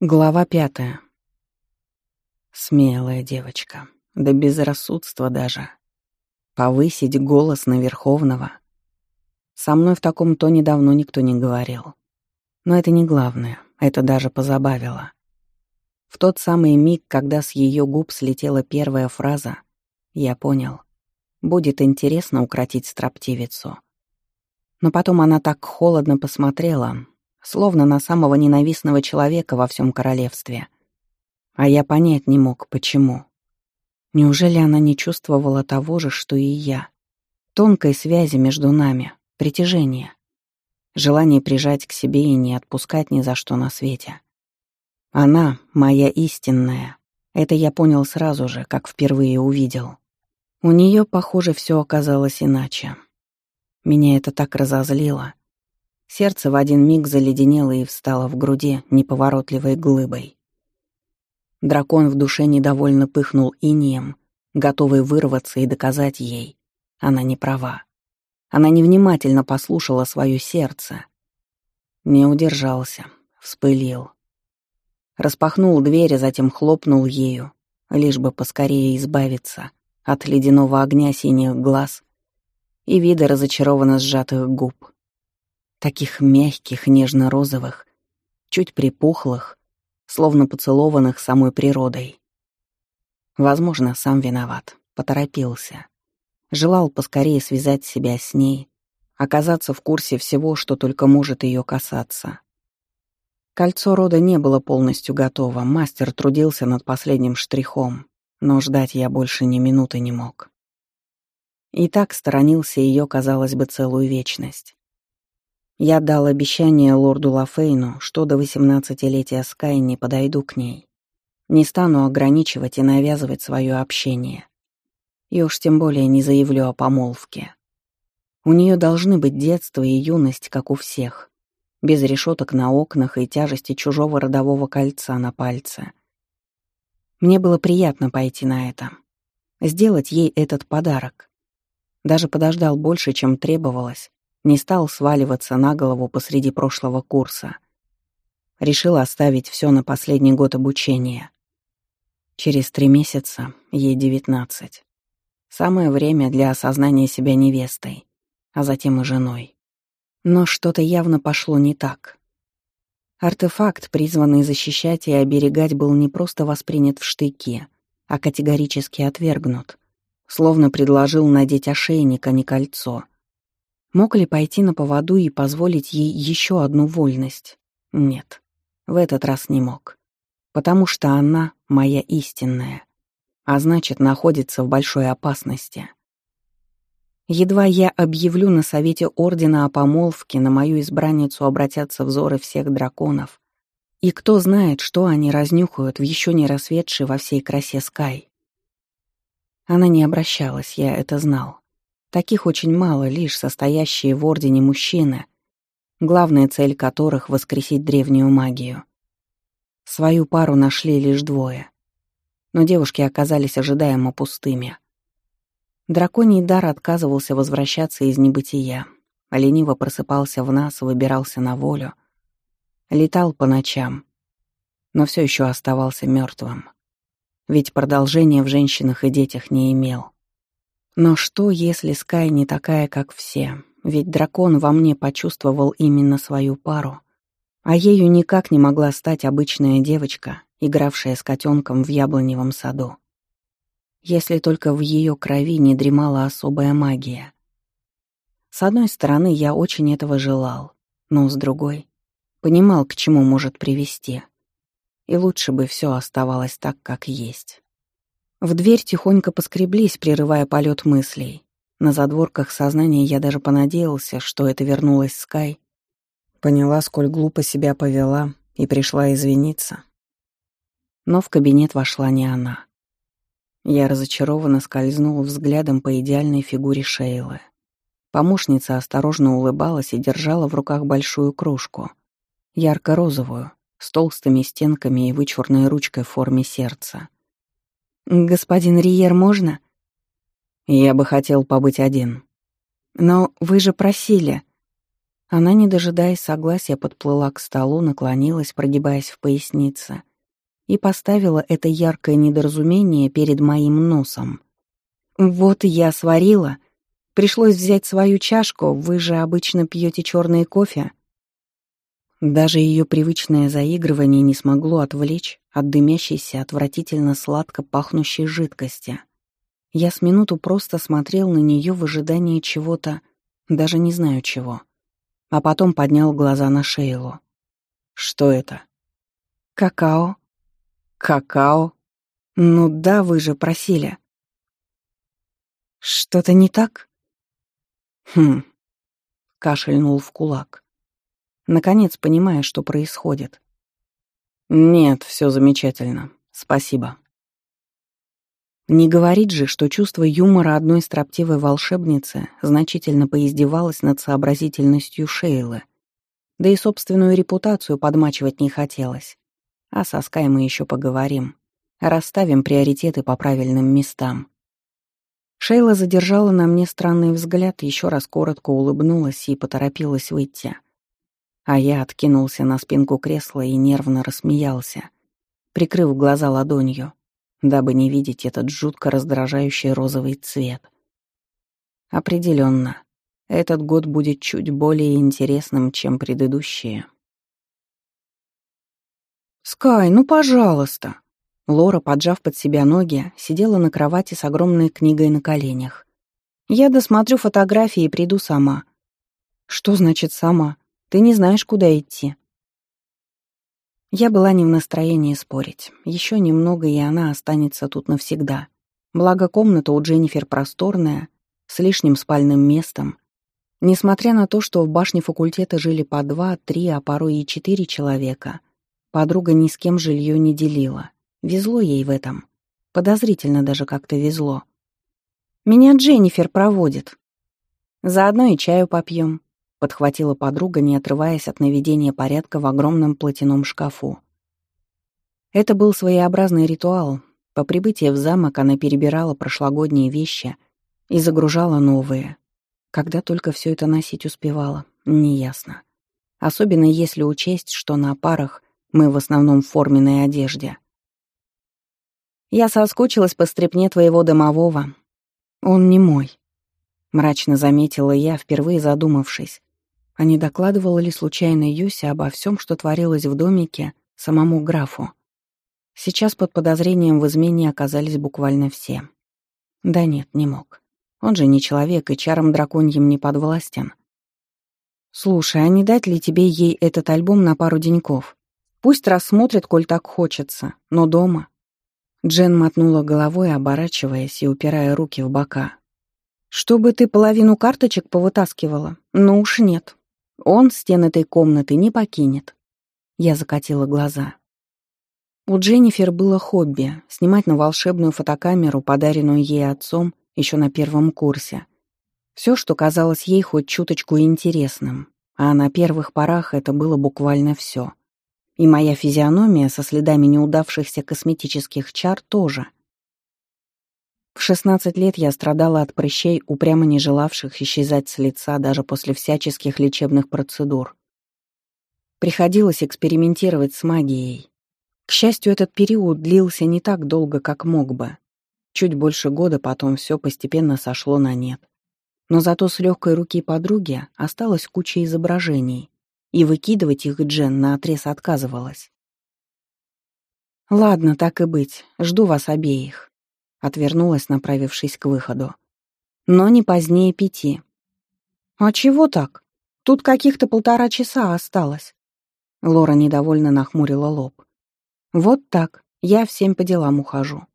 Глава пятая. Смелая девочка, да безрассудство даже. Повысить голос на Верховного. Со мной в таком тоне давно никто не говорил. Но это не главное, это даже позабавило. В тот самый миг, когда с ее губ слетела первая фраза, я понял, будет интересно укротить строптивицу. Но потом она так холодно посмотрела, словно на самого ненавистного человека во всем королевстве. А я понять не мог, почему. Неужели она не чувствовала того же, что и я? Тонкой связи между нами, притяжение, Желание прижать к себе и не отпускать ни за что на свете. Она — моя истинная. Это я понял сразу же, как впервые увидел. У нее, похоже, все оказалось иначе. Меня это так разозлило — Сердце в один миг заледенело и встало в груди неповоротливой глыбой. Дракон в душе недовольно пыхнул инием, готовый вырваться и доказать ей. Она не права. Она невнимательно послушала свое сердце. Не удержался, вспылил. Распахнул дверь, а затем хлопнул ею, лишь бы поскорее избавиться от ледяного огня синих глаз и вида разочарованно сжатых губ таких мягких, нежно-розовых, чуть припухлых, словно поцелованных самой природой. Возможно, сам виноват, поторопился. Желал поскорее связать себя с ней, оказаться в курсе всего, что только может ее касаться. Кольцо рода не было полностью готово, мастер трудился над последним штрихом, но ждать я больше ни минуты не мог. И так сторонился ее, казалось бы, целую вечность. Я дал обещание лорду Лафейну, что до восемнадцатилетия Скай не подойду к ней. Не стану ограничивать и навязывать свое общение. И уж тем более не заявлю о помолвке. У нее должны быть детство и юность, как у всех. Без решеток на окнах и тяжести чужого родового кольца на пальце. Мне было приятно пойти на это. Сделать ей этот подарок. Даже подождал больше, чем требовалось, не стал сваливаться на голову посреди прошлого курса. Решил оставить все на последний год обучения. Через три месяца ей девятнадцать. Самое время для осознания себя невестой, а затем и женой. Но что-то явно пошло не так. Артефакт, призванный защищать и оберегать, был не просто воспринят в штыке, а категорически отвергнут, словно предложил надеть ошейник, а не кольцо — Мог ли пойти на поводу и позволить ей еще одну вольность? Нет, в этот раз не мог. Потому что она моя истинная, а значит, находится в большой опасности. Едва я объявлю на совете Ордена о помолвке, на мою избранницу обратятся взоры всех драконов. И кто знает, что они разнюхают в еще не рассветшей во всей красе Скай. Она не обращалась, я это знал. Таких очень мало, лишь состоящие в Ордене мужчины, главная цель которых — воскресить древнюю магию. Свою пару нашли лишь двое. Но девушки оказались ожидаемо пустыми. Драконий дар отказывался возвращаться из небытия, лениво просыпался в нас, выбирался на волю, летал по ночам, но все еще оставался мертвым. Ведь продолжения в женщинах и детях не имел. Но что, если Скай не такая, как все? Ведь дракон во мне почувствовал именно свою пару. А ею никак не могла стать обычная девочка, игравшая с котенком в яблоневом саду. Если только в ее крови не дремала особая магия. С одной стороны, я очень этого желал, но с другой — понимал, к чему может привести. И лучше бы все оставалось так, как есть. В дверь тихонько поскреблись, прерывая полет мыслей. На задворках сознания я даже понадеялся, что это вернулась Скай. Поняла, сколь глупо себя повела, и пришла извиниться. Но в кабинет вошла не она. Я разочарованно скользнула взглядом по идеальной фигуре Шейлы. Помощница осторожно улыбалась и держала в руках большую кружку, ярко-розовую, с толстыми стенками и вычурной ручкой в форме сердца. «Господин Риер, можно?» «Я бы хотел побыть один». «Но вы же просили». Она, не дожидаясь согласия, подплыла к столу, наклонилась, прогибаясь в пояснице, и поставила это яркое недоразумение перед моим носом. «Вот я сварила. Пришлось взять свою чашку, вы же обычно пьете черный кофе». Даже ее привычное заигрывание не смогло отвлечь от дымящейся, отвратительно сладко пахнущей жидкости. Я с минуту просто смотрел на нее в ожидании чего-то, даже не знаю чего. А потом поднял глаза на Шейлу. «Что это?» «Какао». «Какао?» «Ну да, вы же просили». «Что-то не так?» «Хм», — кашельнул в кулак наконец понимая, что происходит. «Нет, все замечательно. Спасибо». Не говорит же, что чувство юмора одной строптивой волшебницы значительно поиздевалось над сообразительностью Шейлы. Да и собственную репутацию подмачивать не хотелось. А со Скай мы еще поговорим. Расставим приоритеты по правильным местам. Шейла задержала на мне странный взгляд, еще раз коротко улыбнулась и поторопилась выйти. А я откинулся на спинку кресла и нервно рассмеялся, прикрыв глаза ладонью, дабы не видеть этот жутко раздражающий розовый цвет. Определенно, этот год будет чуть более интересным, чем предыдущие. «Скай, ну пожалуйста!» Лора, поджав под себя ноги, сидела на кровати с огромной книгой на коленях. «Я досмотрю фотографии и приду сама». «Что значит «сама»? Ты не знаешь, куда идти». Я была не в настроении спорить. Еще немного, и она останется тут навсегда. Благо, комната у Дженнифер просторная, с лишним спальным местом. Несмотря на то, что в башне факультета жили по два, три, а порой и четыре человека, подруга ни с кем жилье не делила. Везло ей в этом. Подозрительно даже как-то везло. «Меня Дженнифер проводит. Заодно и чаю попьем», подхватила подруга, не отрываясь от наведения порядка в огромном платяном шкафу. Это был своеобразный ритуал. По прибытии в замок она перебирала прошлогодние вещи и загружала новые. Когда только все это носить успевала, неясно. Особенно если учесть, что на парах мы в основном в форменной одежде. «Я соскучилась по стрепне твоего домового. Он не мой», — мрачно заметила я, впервые задумавшись, а не докладывала ли случайно Юся обо всем, что творилось в домике, самому графу. Сейчас под подозрением в измене оказались буквально все. Да нет, не мог. Он же не человек и чаром драконьим не подвластен. «Слушай, а не дать ли тебе ей этот альбом на пару деньков? Пусть рассмотрит, коль так хочется, но дома». Джен мотнула головой, оборачиваясь и упирая руки в бока. «Чтобы ты половину карточек повытаскивала? Ну уж нет». Он стен этой комнаты не покинет. Я закатила глаза. У Дженнифер было хобби — снимать на волшебную фотокамеру, подаренную ей отцом еще на первом курсе. Все, что казалось ей хоть чуточку интересным, а на первых порах это было буквально все. И моя физиономия со следами неудавшихся косметических чар тоже — в 16 лет я страдала от прыщей, упрямо не желавших исчезать с лица даже после всяческих лечебных процедур. Приходилось экспериментировать с магией. К счастью, этот период длился не так долго, как мог бы. Чуть больше года потом все постепенно сошло на нет. Но зато с легкой руки подруги осталась куча изображений, и выкидывать их Джен наотрез отказывалась. «Ладно, так и быть, жду вас обеих», отвернулась, направившись к выходу. Но не позднее пяти. «А чего так? Тут каких-то полтора часа осталось». Лора недовольно нахмурила лоб. «Вот так. Я всем по делам ухожу».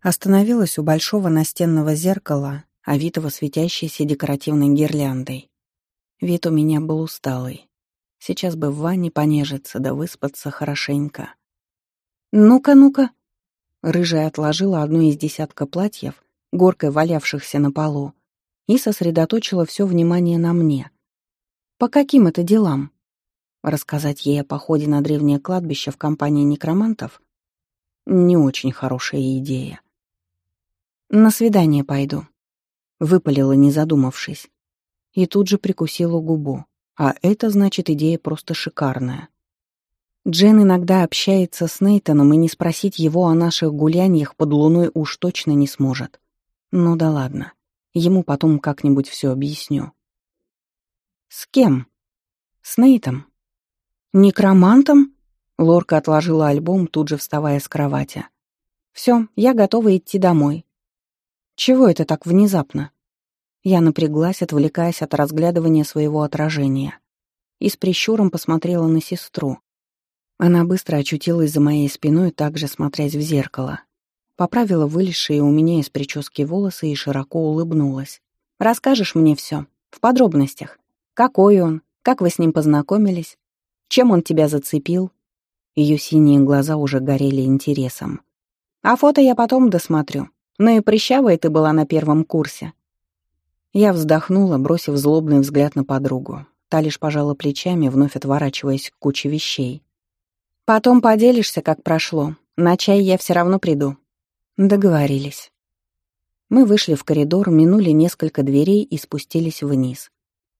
Остановилась у большого настенного зеркала, овитого светящейся декоративной гирляндой. Вид у меня был усталый. Сейчас бы в ванне понежиться да выспаться хорошенько. «Ну-ка, ну-ка!» Рыжая отложила одну из десятка платьев, горкой валявшихся на полу, и сосредоточила все внимание на мне. «По каким это делам?» Рассказать ей о походе на древнее кладбище в компании некромантов — не очень хорошая идея. «На свидание пойду», — выпалила, не задумавшись. И тут же прикусила губу. А это значит, идея просто шикарная. Джен иногда общается с Нейтаном, и не спросить его о наших гуляниях под луной уж точно не сможет. Ну да ладно, ему потом как-нибудь все объясню. «С кем?» «С Нейтом». «Некромантом?» Лорка отложила альбом, тут же вставая с кровати. «Все, я готова идти домой». «Чего это так внезапно?» Я напряглась, отвлекаясь от разглядывания своего отражения. И с прищуром посмотрела на сестру, она быстро очутилась за моей спиной, также смотрясь в зеркало. Поправила вылезшие у меня из прически волосы и широко улыбнулась. «Расскажешь мне все. В подробностях. Какой он? Как вы с ним познакомились? Чем он тебя зацепил?» Ее синие глаза уже горели интересом. «А фото я потом досмотрю. Но и прыщавая ты была на первом курсе». Я вздохнула, бросив злобный взгляд на подругу. Та лишь пожала плечами, вновь отворачиваясь к куче вещей. Потом поделишься, как прошло. На чай я все равно приду». Договорились. Мы вышли в коридор, минули несколько дверей и спустились вниз.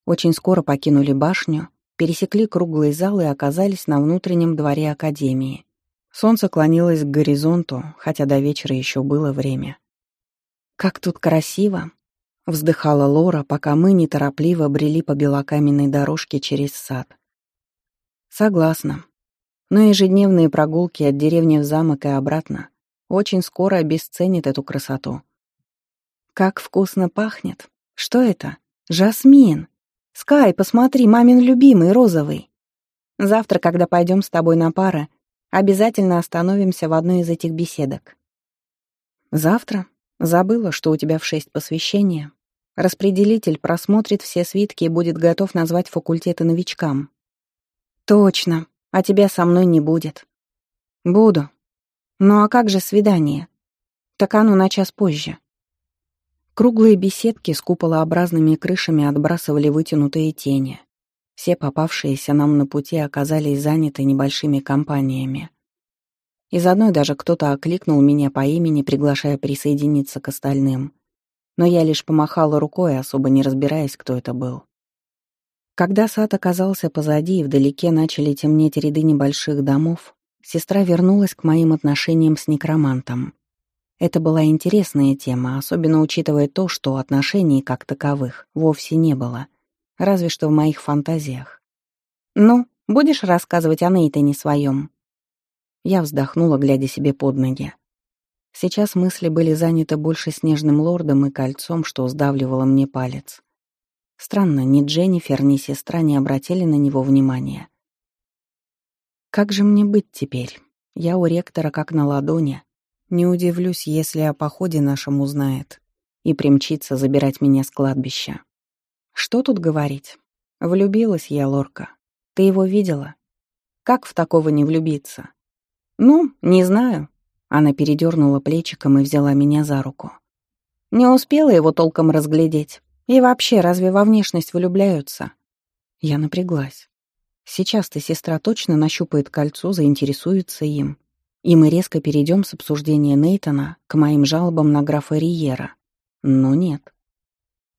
Очень скоро покинули башню, пересекли круглый зал и оказались на внутреннем дворе Академии. Солнце клонилось к горизонту, хотя до вечера еще было время. «Как тут красиво!» — вздыхала Лора, пока мы неторопливо брели по белокаменной дорожке через сад. «Согласна. Но ежедневные прогулки от деревни в замок и обратно очень скоро обесценят эту красоту. Как вкусно пахнет! Что это? Жасмин! Скай, посмотри, мамин любимый, розовый! Завтра, когда пойдем с тобой на пары, обязательно остановимся в одной из этих беседок. Завтра? Забыла, что у тебя в шесть посвящения. Распределитель просмотрит все свитки и будет готов назвать факультеты новичкам. Точно а тебя со мной не будет». «Буду. Ну а как же свидание?» «Так оно на час позже». Круглые беседки с куполообразными крышами отбрасывали вытянутые тени. Все попавшиеся нам на пути оказались заняты небольшими компаниями. Из одной даже кто-то окликнул меня по имени, приглашая присоединиться к остальным. Но я лишь помахала рукой, особо не разбираясь, кто это был. Когда сад оказался позади и вдалеке начали темнеть ряды небольших домов, сестра вернулась к моим отношениям с некромантом. Это была интересная тема, особенно учитывая то, что отношений как таковых вовсе не было, разве что в моих фантазиях. «Ну, будешь рассказывать о Нейтане своем?» Я вздохнула, глядя себе под ноги. Сейчас мысли были заняты больше снежным лордом и кольцом, что сдавливало мне палец. Странно, ни Дженнифер, ни сестра не обратили на него внимания. Как же мне быть теперь? Я у ректора как на ладони. Не удивлюсь, если о походе нашем узнает и примчится забирать меня с кладбища. Что тут говорить? Влюбилась я, Лорка. Ты его видела? Как в такого не влюбиться? Ну, не знаю. Она передернула плечиком и взяла меня за руку. Не успела его толком разглядеть. И вообще, разве во внешность влюбляются? Я напряглась. Сейчас-то сестра точно нащупает кольцо, заинтересуется им. И мы резко перейдем с обсуждения Нейтона к моим жалобам на графа Риера. Но нет.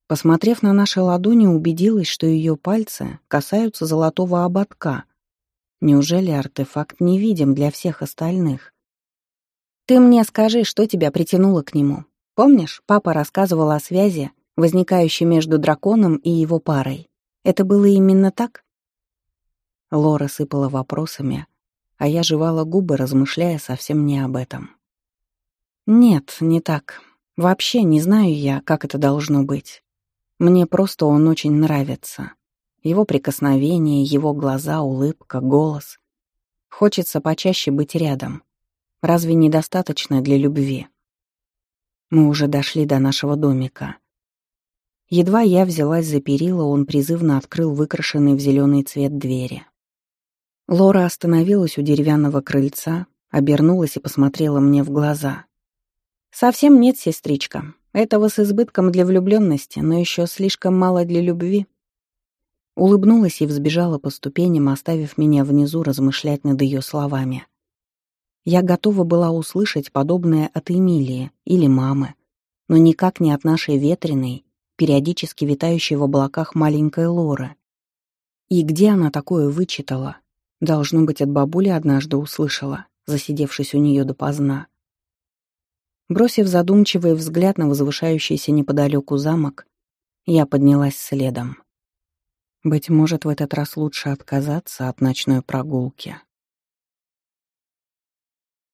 Посмотрев на наши ладони, убедилась, что ее пальцы касаются золотого ободка. Неужели артефакт невидим для всех остальных? «Ты мне скажи, что тебя притянуло к нему. Помнишь, папа рассказывал о связи возникающий между драконом и его парой. Это было именно так? Лора сыпала вопросами, а я жевала губы, размышляя совсем не об этом. Нет, не так. Вообще не знаю я, как это должно быть. Мне просто он очень нравится. Его прикосновение, его глаза, улыбка, голос. Хочется почаще быть рядом. Разве недостаточно для любви? Мы уже дошли до нашего домика — Едва я взялась за перила, он призывно открыл выкрашенный в зеленый цвет двери. Лора остановилась у деревянного крыльца, обернулась и посмотрела мне в глаза. «Совсем нет, сестричка. Этого с избытком для влюбленности, но еще слишком мало для любви». Улыбнулась и взбежала по ступеням, оставив меня внизу размышлять над ее словами. Я готова была услышать подобное от Эмилии или мамы, но никак не от нашей ветреной периодически витающей в облаках маленькой Лоры. И где она такое вычитала? Должно быть, от бабули однажды услышала, засидевшись у нее допоздна. Бросив задумчивый взгляд на возвышающийся неподалеку замок, я поднялась следом. Быть может, в этот раз лучше отказаться от ночной прогулки.